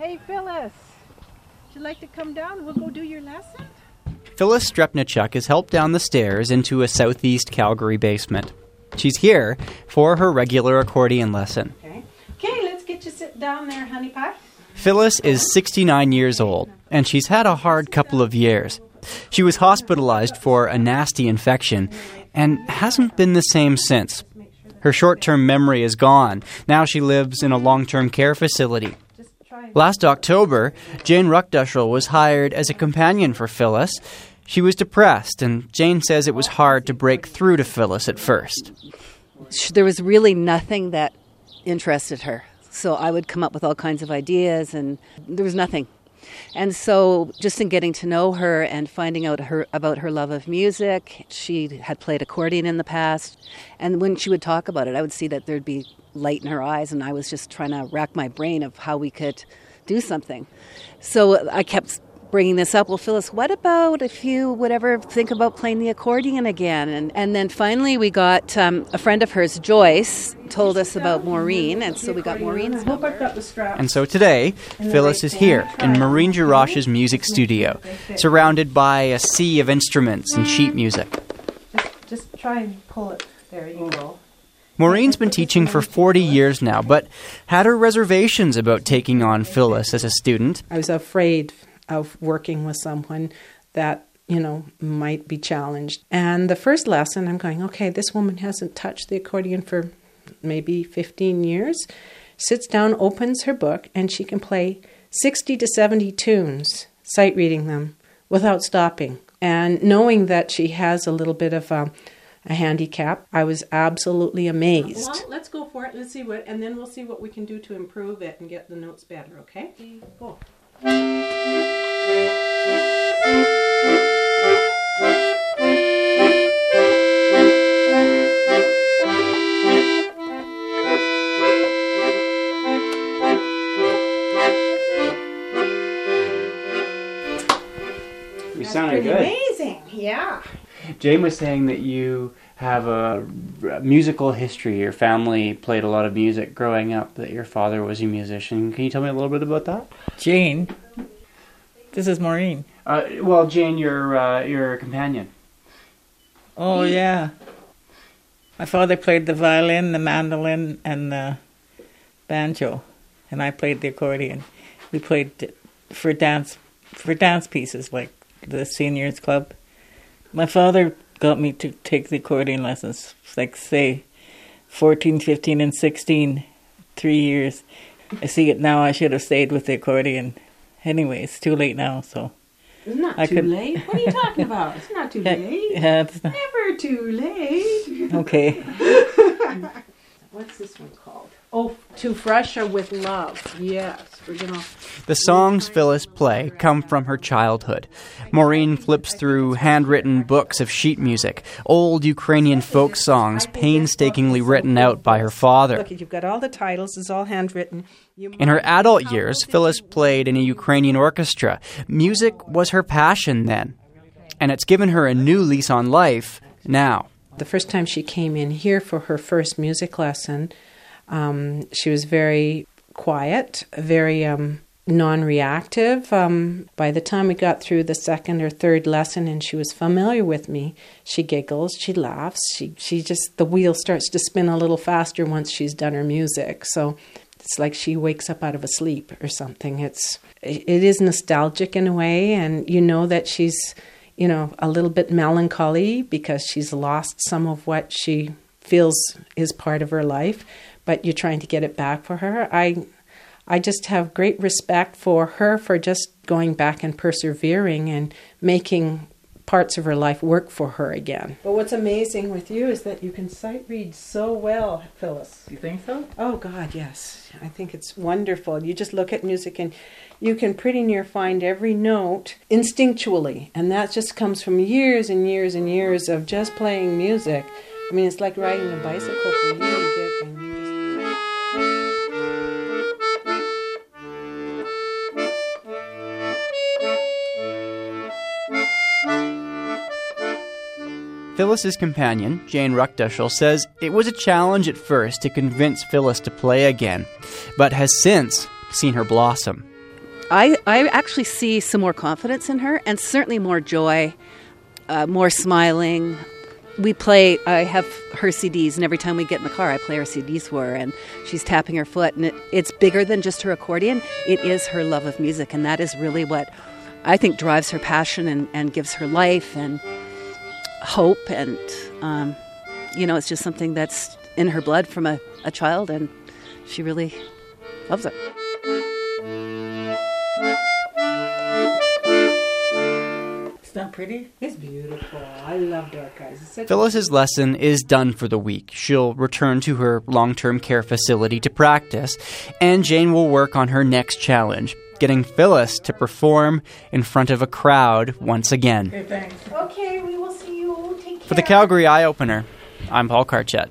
Hey, Phyllis. Would you like to come down? We'll go do your lesson. Phyllis Strepnichuk is helped down the stairs into a southeast Calgary basement. She's here for her regular accordion lesson. Okay. Okay, let's get you sit down there, honey pie. Phyllis is 69 years old, and she's had a hard couple of years. She was hospitalized for a nasty infection and hasn't been the same since. Her short term memory is gone. Now she lives in a long term care facility. Last October, Jane Ruckdushel was hired as a companion for Phyllis. She was depressed, and Jane says it was hard to break through to Phyllis at first. There was really nothing that interested her. So I would come up with all kinds of ideas, and there was nothing. And so, just in getting to know her and finding out her about her love of music, she had played accordion in the past. And when she would talk about it, I would see that there'd be light in her eyes, and I was just trying to rack my brain of how we could do something. So I kept bringing this up. Well, Phyllis, what about if you would ever think about playing the accordion again? And, and then finally, we got um, a friend of hers, Joyce, told us about Maureen, and so we got Maureen's number. And so today, Phyllis is here in Maureen Jarasch's music studio, surrounded by a sea of instruments and sheet music. Just, just try and pull it. There you go. Maureen's been teaching for 40 years now, but had her reservations about taking on Phyllis as a student. I was afraid of working with someone that you know might be challenged. And the first lesson, I'm going, okay, this woman hasn't touched the accordion for maybe 15 years. Sits down, opens her book, and she can play 60 to 70 tunes, sight reading them without stopping. And knowing that she has a little bit of a, a handicap, I was absolutely amazed. Well, let's go for it. Let's see what, and then we'll see what we can do to improve it and get the notes better. Okay? Go. You sounded good. Amazing. Yeah. Jane was saying that you have a musical history. Your family played a lot of music growing up, that your father was a musician. Can you tell me a little bit about that? Jane. This is Maureen. Uh, well, Jane, your uh, your companion. Oh yeah. My father played the violin, the mandolin, and the banjo, and I played the accordion. We played for dance for dance pieces like the seniors club. My father got me to take the accordion lessons, like say 14, 15, and 16, three years. I see it now. I should have stayed with the accordion. Anyway, it's too late now, so. It's not I too could- late. What are you talking about? It's not too late. yeah, it's not- Never too late. okay. What's this one called? Oh, To Fresh or With Love. Yes, we're gonna. The songs Phyllis play come from her childhood. Maureen flips through handwritten books of sheet music, old Ukrainian folk songs painstakingly written out by her father. Look, you've got all the titles, it's all handwritten. In her adult years, Phyllis played in a Ukrainian orchestra. Music was her passion then, and it's given her a new lease on life now. The first time she came in here for her first music lesson, um, she was very quiet, very um, non reactive. Um, by the time we got through the second or third lesson and she was familiar with me, she giggles, she laughs, she, she just, the wheel starts to spin a little faster once she's done her music. So it's like she wakes up out of a sleep or something. It's, it is nostalgic in a way, and you know that she's you know, a little bit melancholy because she's lost some of what she feels is part of her life, but you're trying to get it back for her. I I just have great respect for her for just going back and persevering and making parts of her life work for her again. But what's amazing with you is that you can sight read so well, Phyllis. You think so? Oh God, yes. I think it's wonderful. You just look at music and you can pretty near find every note instinctually, and that just comes from years and years and years of just playing music. I mean, it's like riding a bicycle for you. You get and you just Phyllis's companion, Jane Ruckdushel, says it was a challenge at first to convince Phyllis to play again, but has since seen her blossom. I, I actually see some more confidence in her and certainly more joy, uh, more smiling. We play, I have her CDs, and every time we get in the car, I play her CDs for her, and she's tapping her foot. And it, it's bigger than just her accordion, it is her love of music, and that is really what I think drives her passion and, and gives her life and hope. And, um, you know, it's just something that's in her blood from a, a child, and she really loves it. It's not pretty? It's beautiful. I love Dark Eyes. Such Phyllis's lesson is done for the week. She'll return to her long term care facility to practice, and Jane will work on her next challenge getting Phyllis to perform in front of a crowd once again. Okay, thanks. Okay, we will see you. Take care. For the Calgary Eyeopener, I'm Paul Karchut.